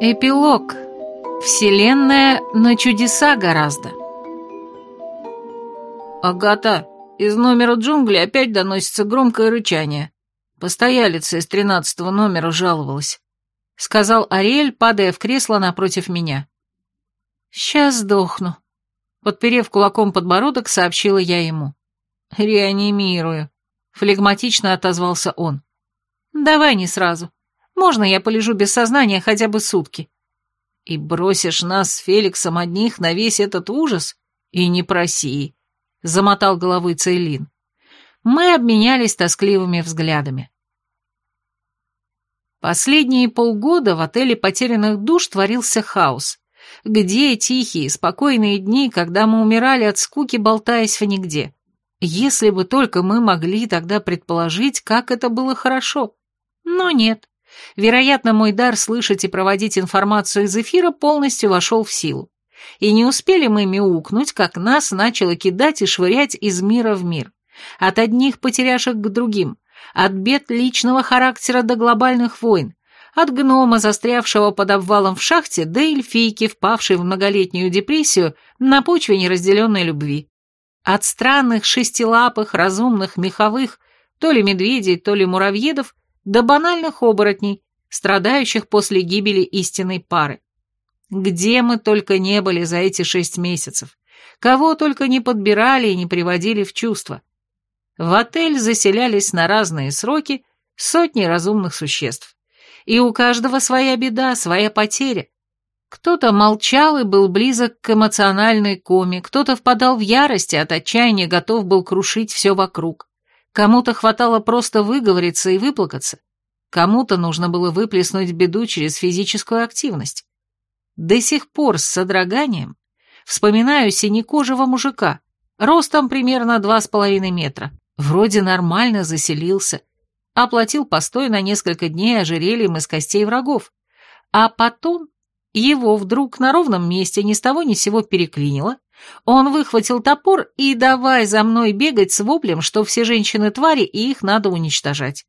Эпилог. Вселенная на чудеса гораздо. «Агата, из номера джунглей опять доносится громкое рычание. Постоялица из тринадцатого номера жаловалась», — сказал Ариэль, падая в кресло напротив меня. «Сейчас сдохну», — подперев кулаком подбородок, сообщила я ему. «Реанимирую», — флегматично отозвался он. «Давай не сразу. Можно я полежу без сознания хотя бы сутки?» «И бросишь нас с Феликсом одних на весь этот ужас? И не проси», — замотал головой Цейлин. Мы обменялись тоскливыми взглядами. Последние полгода в отеле потерянных душ творился хаос. Где тихие, спокойные дни, когда мы умирали от скуки, болтаясь в нигде? Если бы только мы могли тогда предположить, как это было хорошо. Но нет. Вероятно, мой дар слышать и проводить информацию из эфира полностью вошел в силу. И не успели мы мяукнуть, как нас начало кидать и швырять из мира в мир. От одних потеряшек к другим, от бед личного характера до глобальных войн, от гнома, застрявшего под обвалом в шахте, до эльфийки, впавшей в многолетнюю депрессию на почве неразделенной любви. От странных шестилапых, разумных, меховых, то ли медведей, то ли муравьедов, до банальных оборотней, страдающих после гибели истинной пары. Где мы только не были за эти шесть месяцев, кого только не подбирали и не приводили в чувство. В отель заселялись на разные сроки сотни разумных существ. И у каждого своя беда, своя потеря. Кто-то молчал и был близок к эмоциональной коме, кто-то впадал в ярость и от отчаяния готов был крушить все вокруг. Кому-то хватало просто выговориться и выплакаться. Кому-то нужно было выплеснуть беду через физическую активность. До сих пор с содроганием вспоминаю синекожего мужика, ростом примерно два с половиной метра. Вроде нормально заселился, оплатил постой на несколько дней ожерельем из костей врагов. А потом его вдруг на ровном месте ни с того ни сего переклинило, он выхватил топор и давай за мной бегать с воплем, что все женщины твари и их надо уничтожать.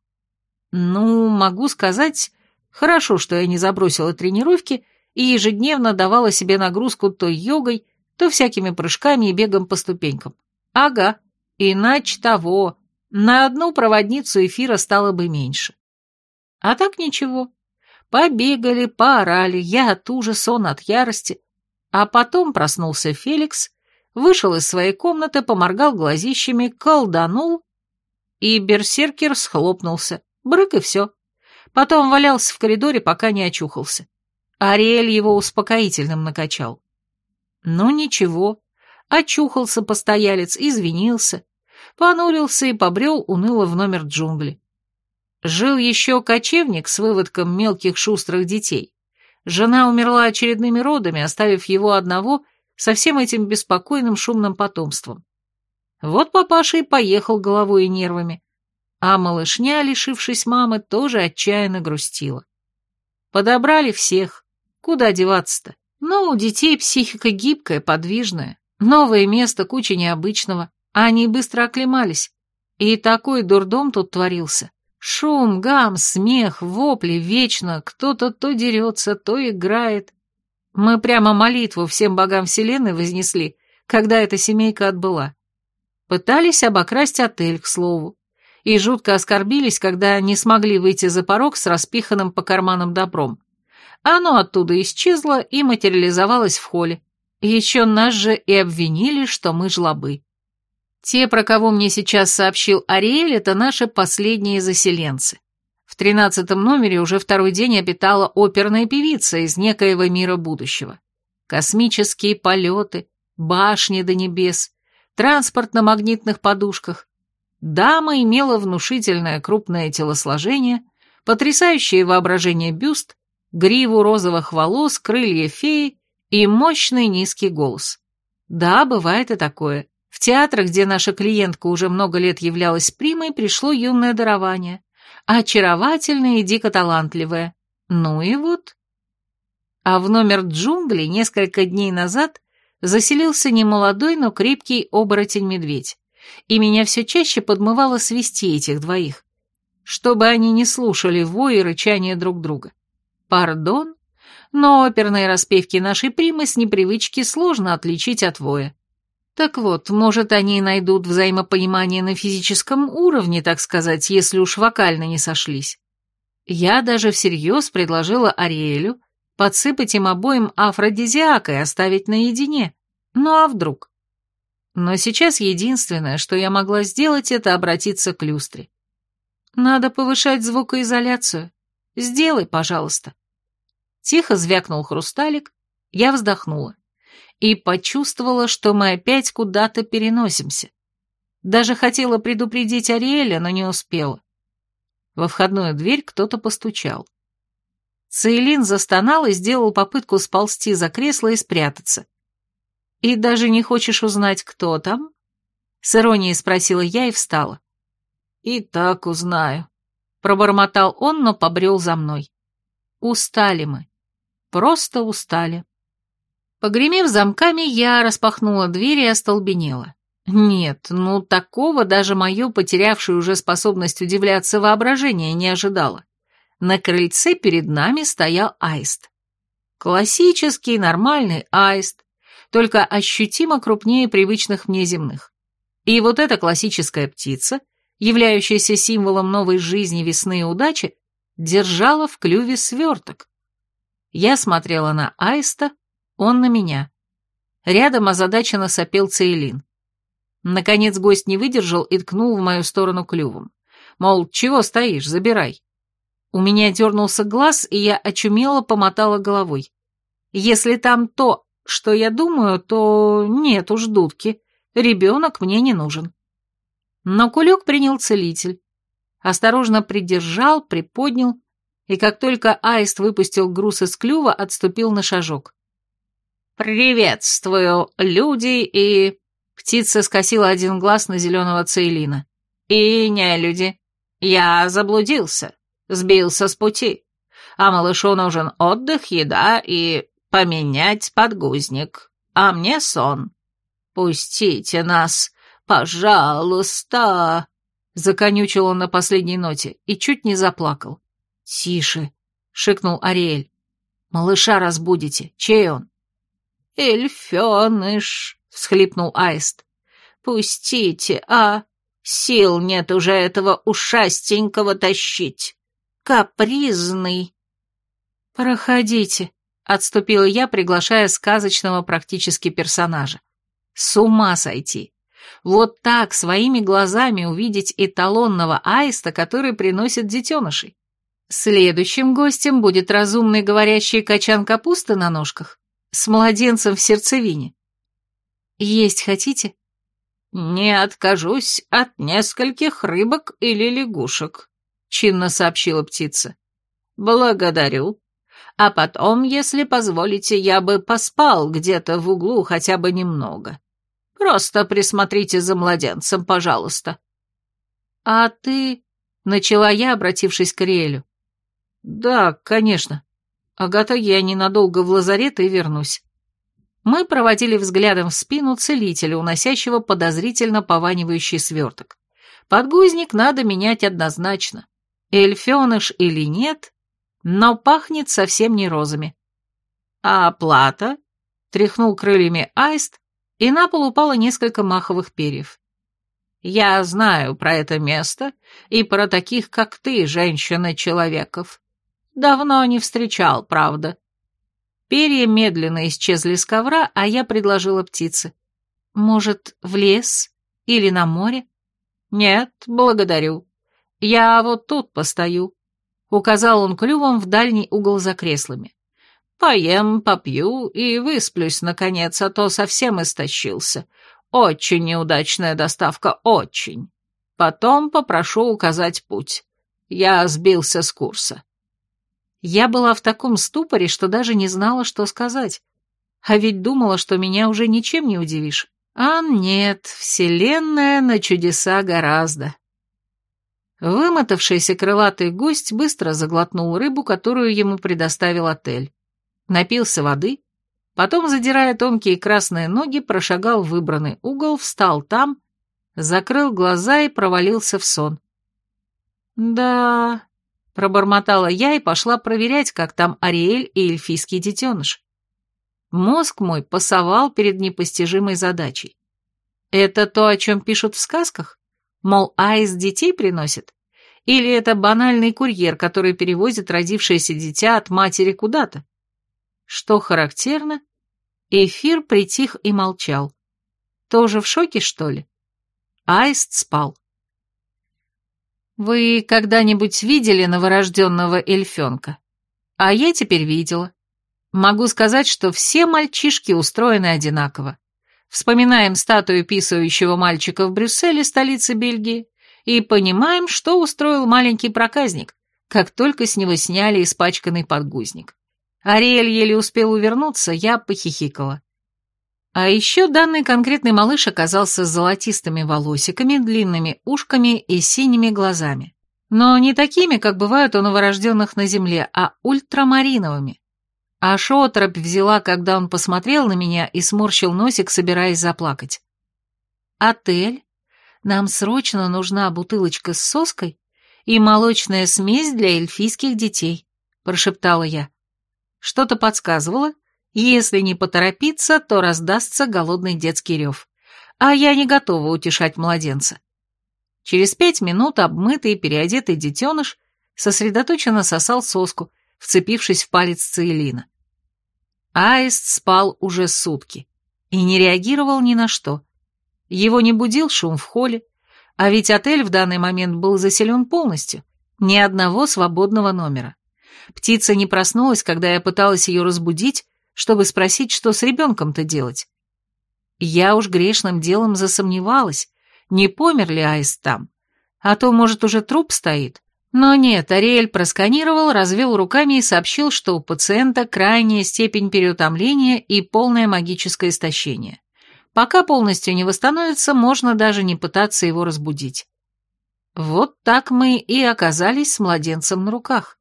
Ну, могу сказать, хорошо, что я не забросила тренировки и ежедневно давала себе нагрузку то йогой, то всякими прыжками и бегом по ступенькам. Ага, иначе того, на одну проводницу эфира стало бы меньше. А так ничего. Побегали, поорали, я от ужаса, он от ярости, а потом проснулся Феликс, вышел из своей комнаты, поморгал глазищами, колданул, и берсеркер схлопнулся. Брык и все. Потом валялся в коридоре, пока не очухался. Ариэль его успокоительным накачал. Ну ничего, очухался постоялец, извинился, понурился и побрел уныло в номер джунгли. Жил еще кочевник с выводком мелких шустрых детей. Жена умерла очередными родами, оставив его одного со всем этим беспокойным шумным потомством. Вот папаша и поехал головой и нервами, а малышня, лишившись мамы, тоже отчаянно грустила. Подобрали всех. Куда деваться-то? Ну, у детей психика гибкая, подвижная. Новое место, куча необычного. А они быстро оклемались. И такой дурдом тут творился. Шум, гам, смех, вопли, вечно кто-то то дерется, то играет. Мы прямо молитву всем богам вселенной вознесли, когда эта семейка отбыла. Пытались обокрасть отель, к слову, и жутко оскорбились, когда не смогли выйти за порог с распиханным по карманам добром. Оно оттуда исчезло и материализовалось в холле. Еще нас же и обвинили, что мы жлобы. Те, про кого мне сейчас сообщил Ариэль, это наши последние заселенцы. В тринадцатом номере уже второй день обитала оперная певица из некоего мира будущего. Космические полеты, башни до небес, транспорт на магнитных подушках. Дама имела внушительное крупное телосложение, потрясающее воображение бюст, гриву розовых волос, крылья феи и мощный низкий голос. Да, бывает и такое. В театрах, где наша клиентка уже много лет являлась примой, пришло юное дарование. Очаровательное и дико талантливое. Ну и вот. А в номер джунглей несколько дней назад заселился немолодой, но крепкий оборотень-медведь. И меня все чаще подмывало свести этих двоих, чтобы они не слушали вой и рычание друг друга. Пардон, но оперные распевки нашей примы с непривычки сложно отличить от воя. Так вот, может, они найдут взаимопонимание на физическом уровне, так сказать, если уж вокально не сошлись. Я даже всерьез предложила Ариэлю подсыпать им обоим афродизиака и оставить наедине. Ну а вдруг? Но сейчас единственное, что я могла сделать, это обратиться к люстре. Надо повышать звукоизоляцию. Сделай, пожалуйста. Тихо звякнул хрусталик, я вздохнула и почувствовала, что мы опять куда-то переносимся. Даже хотела предупредить Ариэля, но не успела. Во входную дверь кто-то постучал. Цейлин застонал и сделал попытку сползти за кресло и спрятаться. «И даже не хочешь узнать, кто там?» С иронией спросила я и встала. «И так узнаю», — пробормотал он, но побрел за мной. Устали мы. Просто устали. Погремев замками, я распахнула дверь и остолбенела. Нет, ну такого даже мое потерявшее уже способность удивляться воображение не ожидало. На крыльце перед нами стоял аист. Классический нормальный аист, только ощутимо крупнее привычных мне земных. И вот эта классическая птица, являющаяся символом новой жизни, весны и удачи, держала в клюве сверток. Я смотрела на аиста, он на меня. Рядом озадаченно сопел Цейлин. Наконец гость не выдержал и ткнул в мою сторону клювом. Мол, чего стоишь, забирай. У меня дернулся глаз, и я очумело помотала головой. Если там то, что я думаю, то нет уж дудки, ребенок мне не нужен. Но кулек принял целитель. Осторожно придержал, приподнял, и как только аист выпустил груз из клюва, отступил на шажок. «Приветствую, люди и...» Птица скосила один глаз на зеленого цейлина. «И не люди. Я заблудился сбился с пути, а малышу нужен отдых, еда и поменять подгузник, а мне сон. Пустите нас, пожалуйста!» Законючил он на последней ноте и чуть не заплакал. «Тише!» — шикнул Ариэль. «Малыша разбудите. Чей он?» «Эльфеныш!» — всхлипнул Аист. «Пустите, а! Сил нет уже этого ушастенького тащить!» капризный». «Проходите», — отступила я, приглашая сказочного практически персонажа. «С ума сойти! Вот так своими глазами увидеть эталонного аиста, который приносит детенышей. Следующим гостем будет разумный говорящий качан капусты на ножках с младенцем в сердцевине. Есть хотите?» «Не откажусь от нескольких рыбок или лягушек», чинно сообщила птица. «Благодарю. А потом, если позволите, я бы поспал где-то в углу хотя бы немного. Просто присмотрите за младенцем, пожалуйста». «А ты...» — начала я, обратившись к Риэлю. «Да, конечно. Агата, я ненадолго в лазарет и вернусь». Мы проводили взглядом в спину целителя, уносящего подозрительно пованивающий сверток. Подгузник надо менять однозначно эльфеныш или нет, но пахнет совсем не розами. А оплата? Тряхнул крыльями аист, и на пол упало несколько маховых перьев. Я знаю про это место и про таких, как ты, женщина-человеков. Давно не встречал, правда. Перья медленно исчезли с ковра, а я предложила птице. Может, в лес или на море? Нет, благодарю. «Я вот тут постою», — указал он клювом в дальний угол за креслами. «Поем, попью и высплюсь, наконец, а то совсем истощился. Очень неудачная доставка, очень. Потом попрошу указать путь. Я сбился с курса». Я была в таком ступоре, что даже не знала, что сказать. А ведь думала, что меня уже ничем не удивишь. А нет, вселенная на чудеса гораздо. Вымотавшийся крылатый гость быстро заглотнул рыбу, которую ему предоставил отель. Напился воды, потом, задирая тонкие красные ноги, прошагал выбранный угол, встал там, закрыл глаза и провалился в сон. Да, Пробормотала я и пошла проверять, как там Ариэль и эльфийский детеныш. Мозг мой пасовал перед непостижимой задачей. Это то, о чем пишут в сказках? Мол, аист детей приносит? Или это банальный курьер, который перевозит родившееся дитя от матери куда-то? Что характерно, эфир притих и молчал. Тоже в шоке, что ли? Аист спал. Вы когда-нибудь видели новорожденного эльфенка? А я теперь видела. Могу сказать, что все мальчишки устроены одинаково. Вспоминаем статую писающего мальчика в Брюсселе, столице Бельгии, и понимаем, что устроил маленький проказник, как только с него сняли испачканный подгузник. Ариэль еле успел увернуться, я похихикала. А еще данный конкретный малыш оказался с золотистыми волосиками, длинными ушками и синими глазами. Но не такими, как бывают у новорожденных на земле, а ультрамариновыми. А шотропь взяла, когда он посмотрел на меня и сморщил носик, собираясь заплакать. «Отель? Нам срочно нужна бутылочка с соской и молочная смесь для эльфийских детей», — прошептала я. Что-то подсказывало, если не поторопиться, то раздастся голодный детский рев. А я не готова утешать младенца. Через пять минут обмытый и переодетый детеныш сосредоточенно сосал соску, вцепившись в палец Циелина. Аист спал уже сутки и не реагировал ни на что. Его не будил шум в холле, а ведь отель в данный момент был заселен полностью, ни одного свободного номера. Птица не проснулась, когда я пыталась ее разбудить, чтобы спросить, что с ребенком-то делать. Я уж грешным делом засомневалась, не помер ли Аист там, а то, может, уже труп стоит. Но нет, Ариэль просканировал, развел руками и сообщил, что у пациента крайняя степень переутомления и полное магическое истощение. Пока полностью не восстановится, можно даже не пытаться его разбудить. Вот так мы и оказались с младенцем на руках.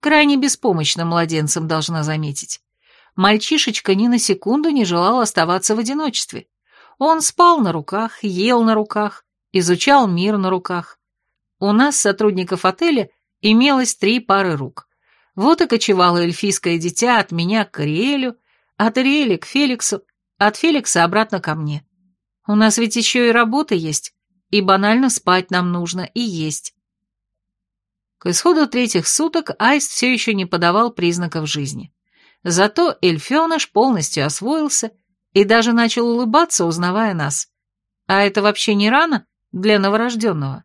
Крайне беспомощным младенцем, должна заметить. Мальчишечка ни на секунду не желал оставаться в одиночестве. Он спал на руках, ел на руках, изучал мир на руках. У нас, сотрудников отеля, имелось три пары рук. Вот и кочевало эльфийское дитя от меня к Ариэлю, от Ариэля к Феликсу, от Феликса обратно ко мне. У нас ведь еще и работа есть, и банально спать нам нужно, и есть. К исходу третьих суток Айст все еще не подавал признаков жизни. Зато эльфеныш полностью освоился и даже начал улыбаться, узнавая нас. А это вообще не рано для новорожденного.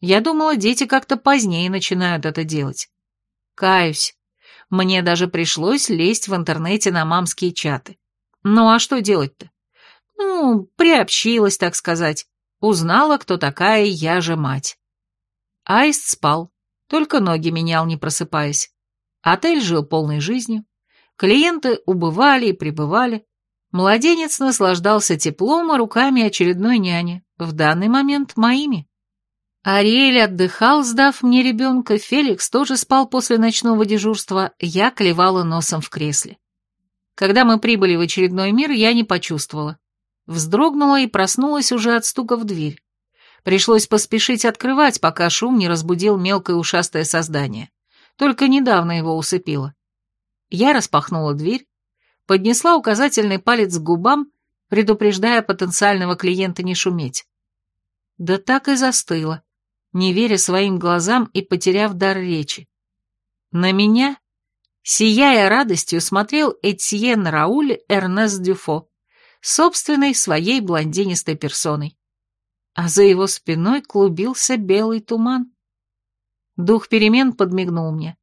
Я думала, дети как-то позднее начинают это делать. Каюсь. Мне даже пришлось лезть в интернете на мамские чаты. Ну а что делать-то? Ну, приобщилась, так сказать. Узнала, кто такая я же мать. Аист спал, только ноги менял, не просыпаясь. Отель жил полной жизнью. Клиенты убывали и прибывали. Младенец наслаждался теплом и руками очередной няни, в данный момент моими. Ариэль отдыхал, сдав мне ребенка, Феликс тоже спал после ночного дежурства, я клевала носом в кресле. Когда мы прибыли в очередной мир, я не почувствовала. Вздрогнула и проснулась уже от стука в дверь. Пришлось поспешить открывать, пока шум не разбудил мелкое ушастое создание. Только недавно его усыпило. Я распахнула дверь, поднесла указательный палец к губам, предупреждая потенциального клиента не шуметь. Да так и застыла, не веря своим глазам и потеряв дар речи. На меня, сияя радостью, смотрел Этьен Рауль Эрнест Дюфо, собственной своей блондинистой персоной. А за его спиной клубился белый туман. Дух перемен подмигнул мне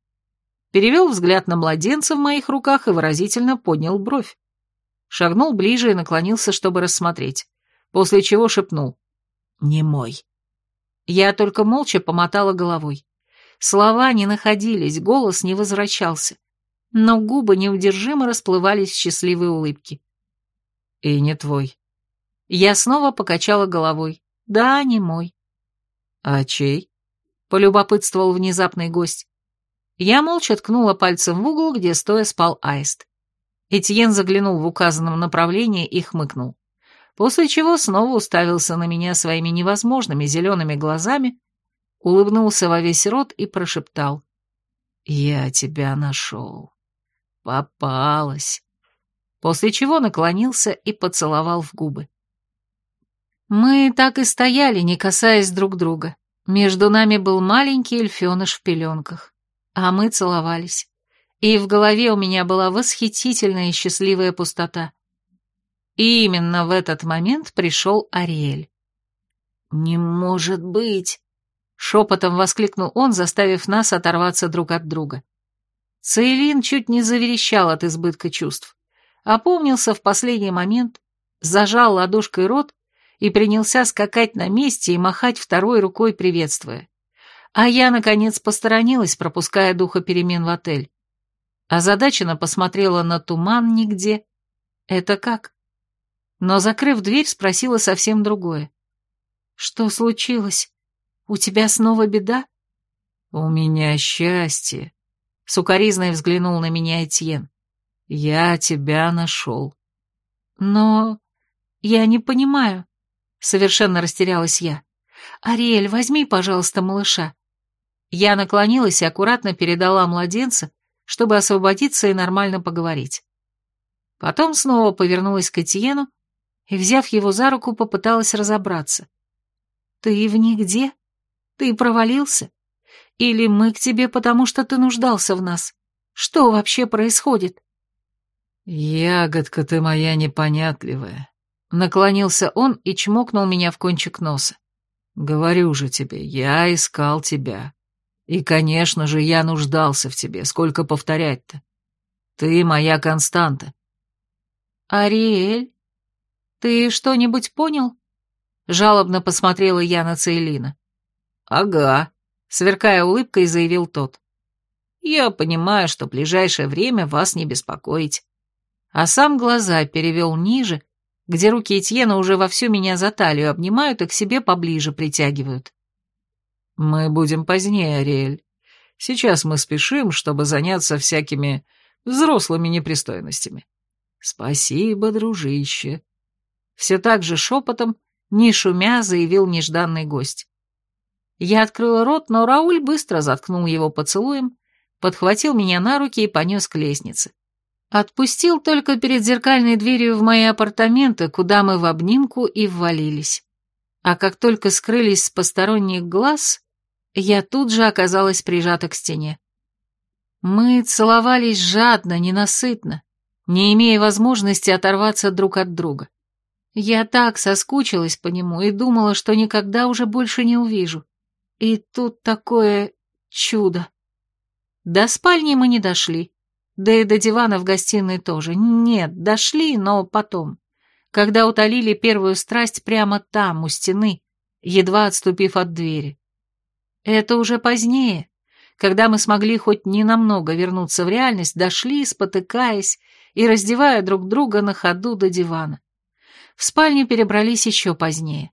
перевел взгляд на младенца в моих руках и выразительно поднял бровь. Шагнул ближе и наклонился, чтобы рассмотреть, после чего шепнул «Не мой». Я только молча помотала головой. Слова не находились, голос не возвращался, но губы неудержимо расплывались в счастливой улыбке. «И не твой». Я снова покачала головой. «Да, не мой». «А чей?» — полюбопытствовал внезапный гость. Я молча ткнула пальцем в угол, где стоя спал аист. Этьен заглянул в указанном направлении и хмыкнул. После чего снова уставился на меня своими невозможными зелеными глазами, улыбнулся во весь рот и прошептал. Я тебя нашел. Попалась. После чего наклонился и поцеловал в губы. Мы так и стояли, не касаясь друг друга. Между нами был маленький эльфеныш в пеленках. А мы целовались. И в голове у меня была восхитительная и счастливая пустота. И именно в этот момент пришел Ариэль. «Не может быть!» — шепотом воскликнул он, заставив нас оторваться друг от друга. Цейлин чуть не заверещал от избытка чувств. Опомнился в последний момент, зажал ладошкой рот и принялся скакать на месте и махать второй рукой, приветствуя. А я, наконец, посторонилась, пропуская духа перемен в отель. Озадаченно посмотрела на туман нигде. Это как? Но, закрыв дверь, спросила совсем другое. «Что случилось? У тебя снова беда?» «У меня счастье», — сукоризной взглянул на меня Этьен. «Я тебя нашел». «Но я не понимаю», — совершенно растерялась я. «Ариэль, возьми, пожалуйста, малыша». Я наклонилась и аккуратно передала младенца, чтобы освободиться и нормально поговорить. Потом снова повернулась к Этьену и, взяв его за руку, попыталась разобраться. «Ты в нигде? Ты провалился? Или мы к тебе, потому что ты нуждался в нас? Что вообще происходит?» «Ягодка ты моя непонятливая», — наклонился он и чмокнул меня в кончик носа. «Говорю же тебе, я искал тебя. И, конечно же, я нуждался в тебе, сколько повторять-то. Ты моя константа». «Ариэль, ты что-нибудь понял?» Жалобно посмотрела я на Цейлина. «Ага», — сверкая улыбкой, заявил тот. «Я понимаю, что в ближайшее время вас не беспокоить». А сам глаза перевел ниже, где руки Этьена уже вовсю меня за талию обнимают и к себе поближе притягивают. «Мы будем позднее, Ариэль. Сейчас мы спешим, чтобы заняться всякими взрослыми непристойностями. Спасибо, дружище». Все так же шепотом не шумя, заявил нежданный гость. Я открыла рот, но Рауль быстро заткнул его поцелуем, подхватил меня на руки и понес к лестнице. Отпустил только перед зеркальной дверью в мои апартаменты, куда мы в обнимку и ввалились. А как только скрылись с посторонних глаз, я тут же оказалась прижата к стене. Мы целовались жадно, ненасытно, не имея возможности оторваться друг от друга. Я так соскучилась по нему и думала, что никогда уже больше не увижу. И тут такое чудо. До спальни мы не дошли. Да и до дивана в гостиной тоже. Нет, дошли, но потом. Когда утолили первую страсть прямо там, у стены, едва отступив от двери. Это уже позднее, когда мы смогли хоть ненамного вернуться в реальность, дошли, спотыкаясь и раздевая друг друга на ходу до дивана. В спальню перебрались еще позднее.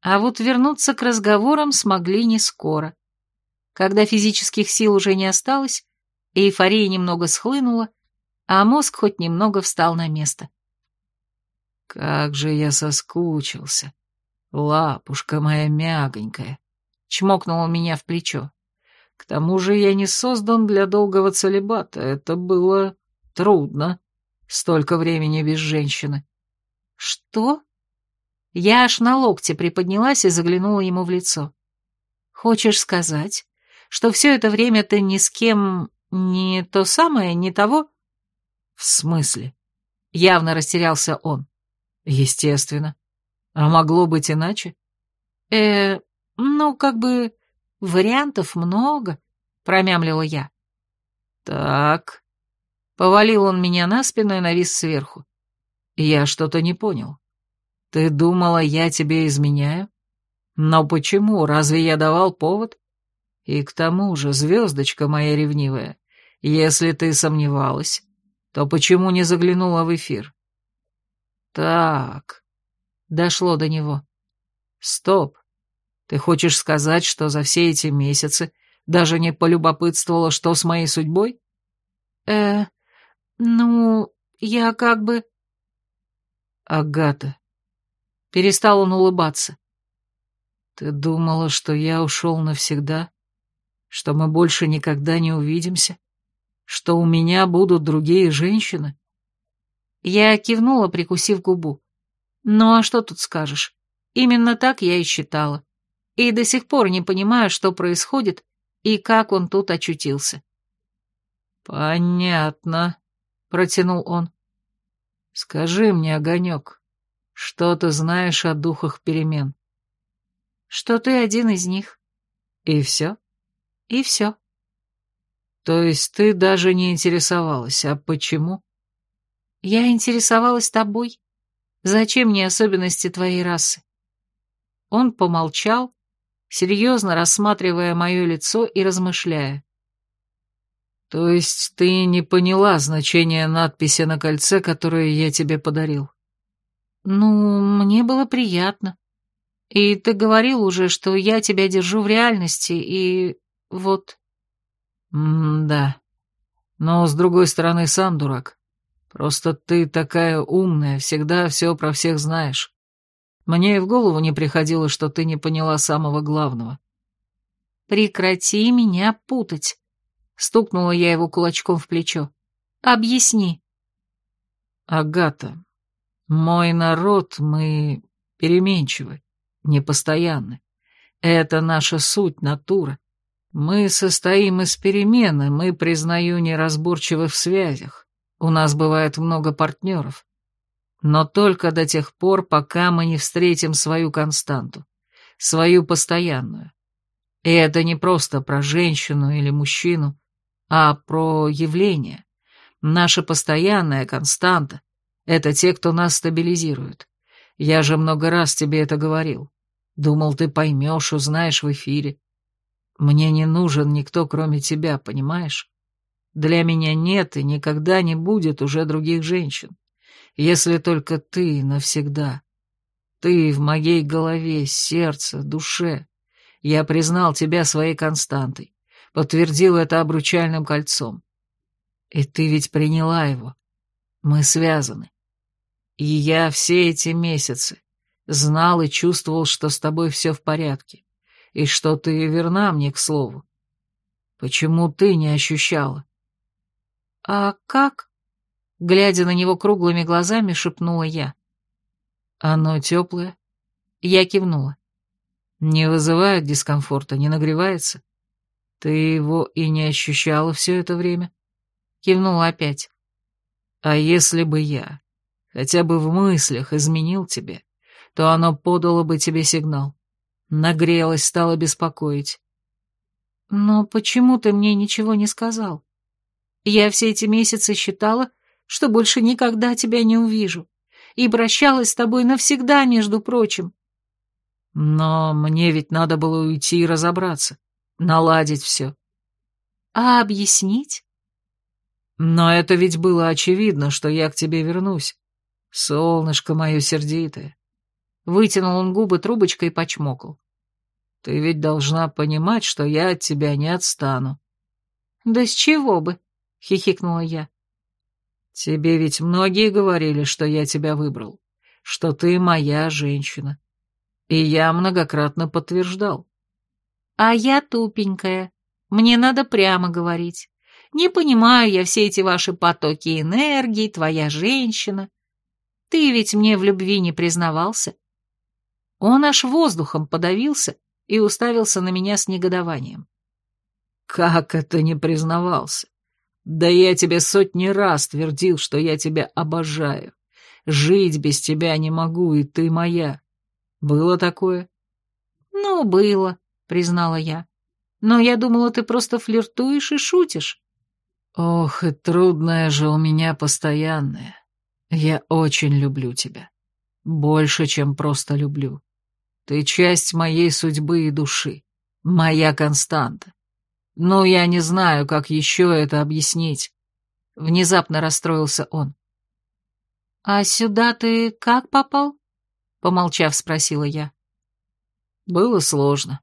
А вот вернуться к разговорам смогли не скоро. Когда физических сил уже не осталось, эйфория немного схлынула, а мозг хоть немного встал на место. «Как же я соскучился! Лапушка моя мягонькая!» — чмокнула меня в плечо. «К тому же я не создан для долгого целебата. Это было трудно. Столько времени без женщины. «Что?» Я аж на локте приподнялась и заглянула ему в лицо. «Хочешь сказать, что все это время ты ни с кем не то самое, не того?» «В смысле?» Явно растерялся он. «Естественно. А могло быть иначе?» «Э, ну, как бы, вариантов много», — промямлила я. «Так...» Повалил он меня на спину и навис сверху. Я что-то не понял. Ты думала, я тебе изменяю? Но почему? Разве я давал повод? И к тому же, звездочка моя ревнивая, если ты сомневалась, то почему не заглянула в эфир? Так, дошло до него. Стоп. Ты хочешь сказать, что за все эти месяцы даже не полюбопытствовала, что с моей судьбой? Э, ну, я как бы... Агата. Перестал он улыбаться. Ты думала, что я ушел навсегда? Что мы больше никогда не увидимся? Что у меня будут другие женщины? Я кивнула, прикусив губу. Ну а что тут скажешь? Именно так я и считала. И до сих пор не понимаю, что происходит и как он тут очутился. «Понятно», — протянул он. «Скажи мне, Огонек, что ты знаешь о духах перемен?» «Что ты один из них». «И все?» И все. То есть ты даже не интересовалась, а почему? Я интересовалась тобой. Зачем мне особенности твоей расы? Он помолчал, серьезно рассматривая мое лицо и размышляя. То есть ты не поняла значение надписи на кольце, которое я тебе подарил? Ну, мне было приятно. И ты говорил уже, что я тебя держу в реальности, и вот. М-да. Но, с другой стороны, сам дурак. Просто ты такая умная, всегда все про всех знаешь. Мне и в голову не приходило, что ты не поняла самого главного. Прекрати меня путать. Стукнула я его кулачком в плечо. Объясни. Агата, мой народ, мы переменчивы, непостоянны. Это наша суть, натура. Мы состоим из перемены, мы, признаю, неразборчивы в связях. У нас бывает много партнеров. Но только до тех пор, пока мы не встретим свою константу, свою постоянную. И это не просто про женщину или мужчину, а про явление. Наша постоянная константа — это те, кто нас стабилизирует. Я же много раз тебе это говорил. Думал, ты поймешь, узнаешь в эфире. Мне не нужен никто, кроме тебя, понимаешь? Для меня нет и никогда не будет уже других женщин, если только ты навсегда. Ты в моей голове, сердце, душе. Я признал тебя своей константой, подтвердил это обручальным кольцом. И ты ведь приняла его. Мы связаны. И я все эти месяцы знал и чувствовал, что с тобой все в порядке и что ты верна мне, к слову. Почему ты не ощущала? А как? Глядя на него круглыми глазами, шепнула я. Оно теплое? Я кивнула. Не вызывает дискомфорта, не нагревается? Ты его и не ощущала все это время? Кивнула опять. А если бы я хотя бы в мыслях изменил тебе, то оно подало бы тебе сигнал. Нагрелась, стала беспокоить. «Но почему ты мне ничего не сказал? Я все эти месяцы считала, что больше никогда тебя не увижу, и прощалась с тобой навсегда, между прочим». «Но мне ведь надо было уйти и разобраться, наладить все». «А объяснить?» «Но это ведь было очевидно, что я к тебе вернусь. Солнышко мое сердитое». Вытянул он губы трубочкой и почмокал. Ты ведь должна понимать, что я от тебя не отстану. Да с чего бы? Хихикнула я. Тебе ведь многие говорили, что я тебя выбрал, что ты моя женщина. И я многократно подтверждал. А я тупенькая. Мне надо прямо говорить. Не понимаю я все эти ваши потоки энергии, твоя женщина. Ты ведь мне в любви не признавался. Он аж воздухом подавился и уставился на меня с негодованием. «Как это не признавался? Да я тебе сотни раз твердил, что я тебя обожаю. Жить без тебя не могу, и ты моя. Было такое?» «Ну, было», — признала я. «Но я думала, ты просто флиртуешь и шутишь». «Ох, и трудное же у меня постоянное. Я очень люблю тебя. Больше, чем просто люблю. Ты часть моей судьбы и души, моя константа. Но я не знаю, как еще это объяснить. Внезапно расстроился он. «А сюда ты как попал?» Помолчав, спросила я. «Было сложно.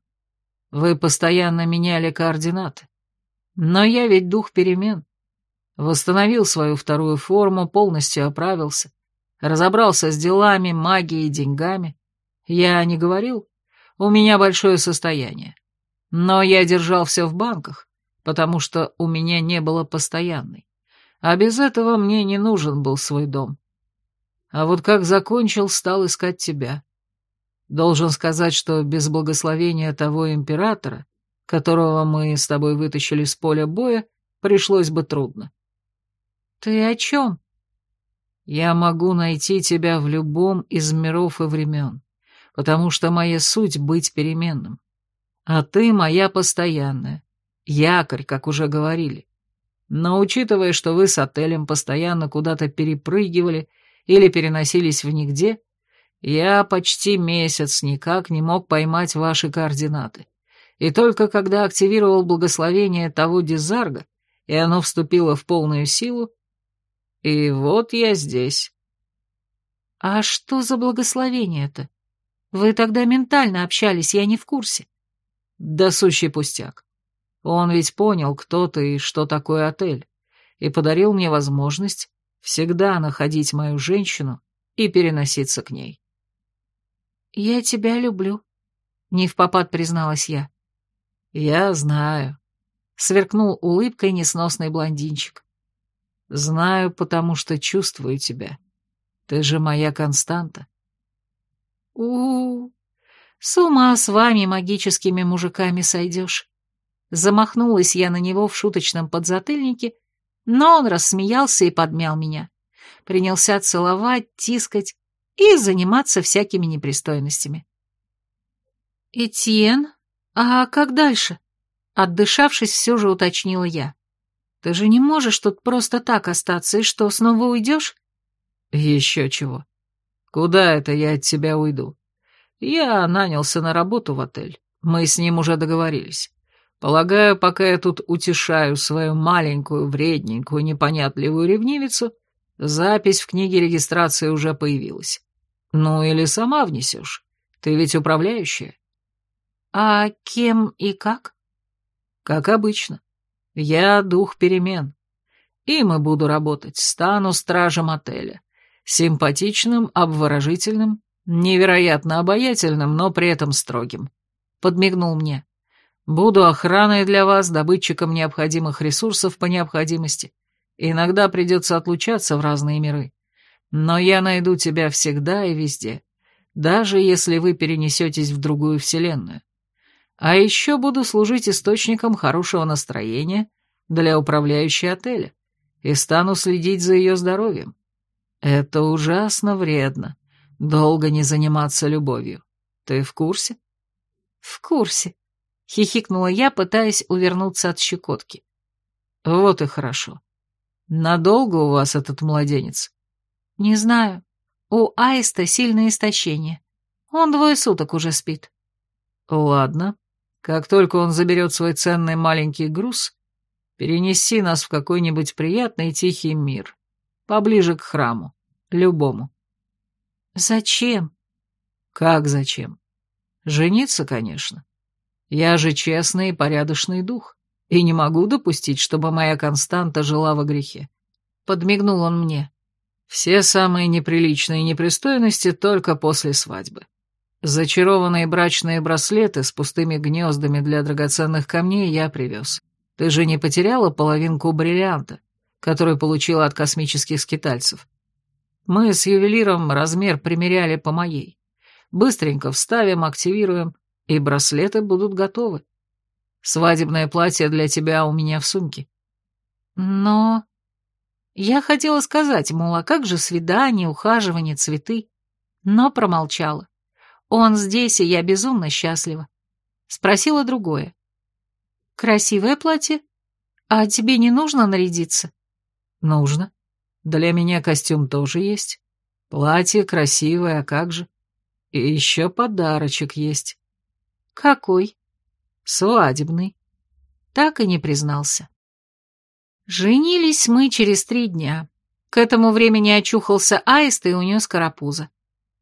Вы постоянно меняли координаты. Но я ведь дух перемен. Восстановил свою вторую форму, полностью оправился, разобрался с делами, магией, деньгами. Я не говорил? У меня большое состояние. Но я держал все в банках, потому что у меня не было постоянной. А без этого мне не нужен был свой дом. А вот как закончил, стал искать тебя. Должен сказать, что без благословения того императора, которого мы с тобой вытащили с поля боя, пришлось бы трудно. Ты о чем? Я могу найти тебя в любом из миров и времен, потому что моя суть — быть переменным. А ты моя постоянная, якорь, как уже говорили. Но учитывая, что вы с отелем постоянно куда-то перепрыгивали или переносились в нигде, я почти месяц никак не мог поймать ваши координаты. И только когда активировал благословение того Дизарга, и оно вступило в полную силу, и вот я здесь. А что за благословение-то? Вы тогда ментально общались, я не в курсе. Да сущий пустяк. Он ведь понял, кто ты и что такое отель, и подарил мне возможность всегда находить мою женщину и переноситься к ней. «Я тебя люблю», — не в попад призналась я. «Я знаю», — сверкнул улыбкой несносный блондинчик. Знаю, потому что чувствую тебя. Ты же моя константа. у у, -у. С ума с вами, магическими мужиками, сойдешь. Замахнулась я на него в шуточном подзатыльнике, но он рассмеялся и подмял меня. Принялся целовать, тискать и заниматься всякими непристойностями. «Этьен, а как дальше?» Отдышавшись, все же уточнила я. Ты же не можешь тут просто так остаться, и что, снова уйдешь? Еще чего. Куда это я от тебя уйду? Я нанялся на работу в отель. Мы с ним уже договорились. Полагаю, пока я тут утешаю свою маленькую, вредненькую, непонятливую ревнивицу, запись в книге регистрации уже появилась. Ну или сама внесешь. Ты ведь управляющая. А кем и как? Как обычно. Я дух перемен. Им и буду работать, стану стражем отеля. Симпатичным, обворожительным, невероятно обаятельным, но при этом строгим. Подмигнул мне. Буду охраной для вас, добытчиком необходимых ресурсов по необходимости. Иногда придется отлучаться в разные миры. Но я найду тебя всегда и везде, даже если вы перенесетесь в другую вселенную. А еще буду служить источником хорошего настроения для управляющей отеля и стану следить за ее здоровьем. Это ужасно вредно, долго не заниматься любовью. Ты в курсе? В курсе, хихикнула я, пытаясь увернуться от щекотки. Вот и хорошо. Надолго у вас этот младенец? Не знаю. У Аиста сильное истощение. Он двое суток уже спит. Ладно, как только он заберет свой ценный маленький груз, перенеси нас в какой-нибудь приятный тихий мир, поближе к храму, любому. Зачем? Как зачем? Жениться, конечно. Я же честный и порядочный дух, и не могу допустить, чтобы моя Константа жила во грехе. Подмигнул он мне. Все самые неприличные непристойности только после свадьбы. Зачарованные брачные браслеты с пустыми гнездами для драгоценных камней я привез. Ты же не потеряла половинку бриллианта, который получила от космических скитальцев? Мы с ювелиром размер примеряли по моей. Быстренько вставим, активируем, и браслеты будут готовы. Свадебное платье для тебя у меня в сумке. Но... Я хотела сказать, мол, а как же свидание, ухаживание, цветы? Но промолчала. Он здесь, и я безумно счастлива. Спросила другое. Красивое платье? А тебе не нужно нарядиться? Нужно. Для меня костюм тоже есть. Платье красивое, а как же? И еще подарочек есть. Какой? Свадебный. Так и не признался. Женились мы через три дня. К этому времени очухался аист и унес карапуза.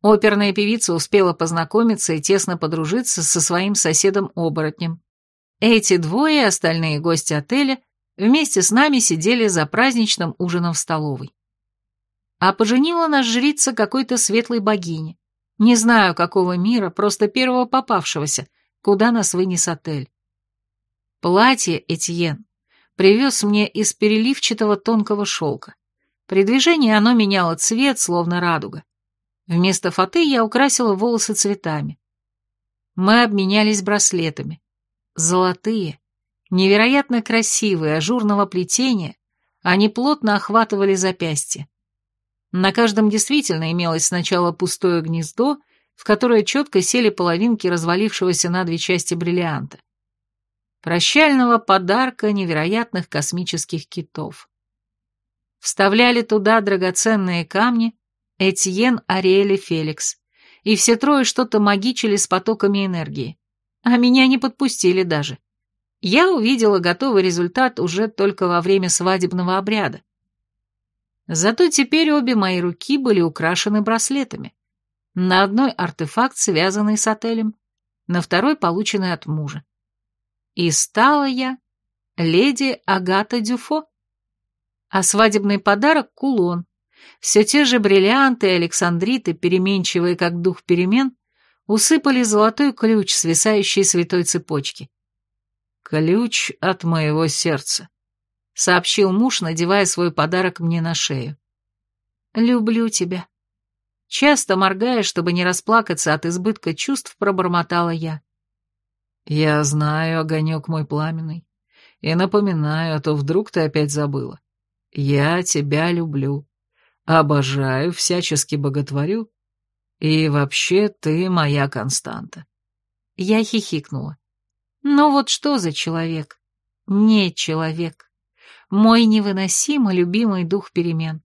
Оперная певица успела познакомиться и тесно подружиться со своим соседом-оборотнем. Эти двое и остальные гости отеля вместе с нами сидели за праздничным ужином в столовой. А поженила нас жрица какой-то светлой богини. Не знаю, какого мира, просто первого попавшегося, куда нас вынес отель. Платье Этьен привез мне из переливчатого тонкого шелка. При движении оно меняло цвет, словно радуга. Вместо фаты я украсила волосы цветами. Мы обменялись браслетами. Золотые, невероятно красивые, ажурного плетения, они плотно охватывали запястье. На каждом действительно имелось сначала пустое гнездо, в которое четко сели половинки развалившегося на две части бриллианта. Прощального подарка невероятных космических китов. Вставляли туда драгоценные камни Этьен, Ариэль и Феликс, и все трое что-то магичили с потоками энергии, а меня не подпустили даже. Я увидела готовый результат уже только во время свадебного обряда. Зато теперь обе мои руки были украшены браслетами. На одной артефакт, связанный с отелем, на второй полученный от мужа. И стала я леди Агата Дюфо. А свадебный подарок — кулон. Все те же бриллианты и александриты, переменчивые как дух перемен, усыпали золотой ключ, свисающий святой цепочки. «Ключ от моего сердца», — сообщил муж, надевая свой подарок мне на шею. «Люблю тебя». Часто моргая, чтобы не расплакаться от избытка чувств, пробормотала я. «Я знаю, огонек мой пламенный, и напоминаю, а то вдруг ты опять забыла. Я тебя люблю, обожаю, всячески боготворю, и вообще ты моя константа». Я хихикнула. «Ну вот что за человек? Не человек. Мой невыносимо любимый дух перемен».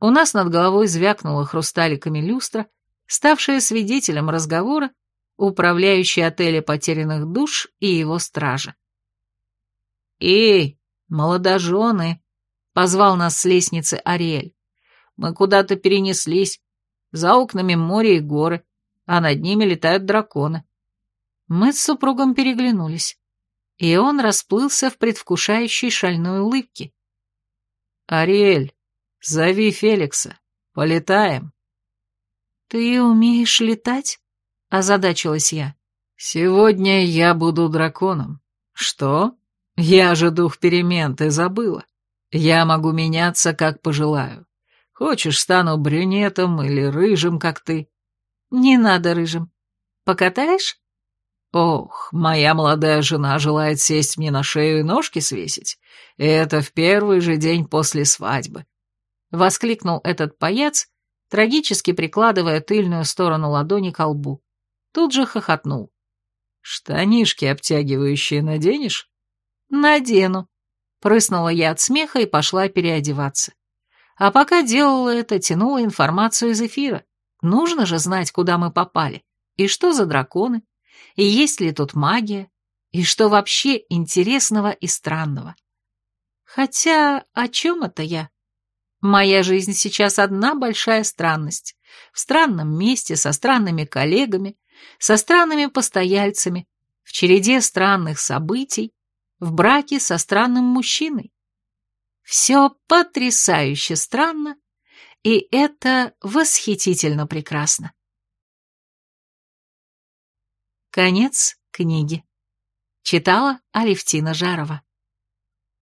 У нас над головой звякнула хрусталиками люстра, ставшая свидетелем разговора управляющий отеля потерянных душ и его стража. «Эй, молодожены!» — позвал нас с лестницы Ариэль. «Мы куда-то перенеслись. За окнами море и горы, а над ними летают драконы». Мы с супругом переглянулись, и он расплылся в предвкушающей шальной улыбке. «Ариэль, зови Феликса. Полетаем». «Ты умеешь летать?» — озадачилась я. «Сегодня я буду драконом. Что? Я же дух перемен, ты забыла. Я могу меняться, как пожелаю. Хочешь, стану брюнетом или рыжим, как ты?» «Не надо рыжим. Покатаешь?» «Ох, моя молодая жена желает сесть мне на шею и ножки свесить. Это в первый же день после свадьбы», — воскликнул этот паяц, трагически прикладывая тыльную сторону ладони к лбу. Тут же хохотнул. «Штанишки обтягивающие наденешь?» «Надену», — прыснула я от смеха и пошла переодеваться. А пока делала это, тянула информацию из эфира. Нужно же знать, куда мы попали, и что за драконы, и есть ли тут магия, и что вообще интересного и странного. Хотя о чем это я? Моя жизнь сейчас одна большая странность. В странном месте, со странными коллегами, со странными постояльцами, в череде странных событий, в браке со странным мужчиной. Все потрясающе странно, и это восхитительно прекрасно. Конец книги. Читала Алевтина Жарова.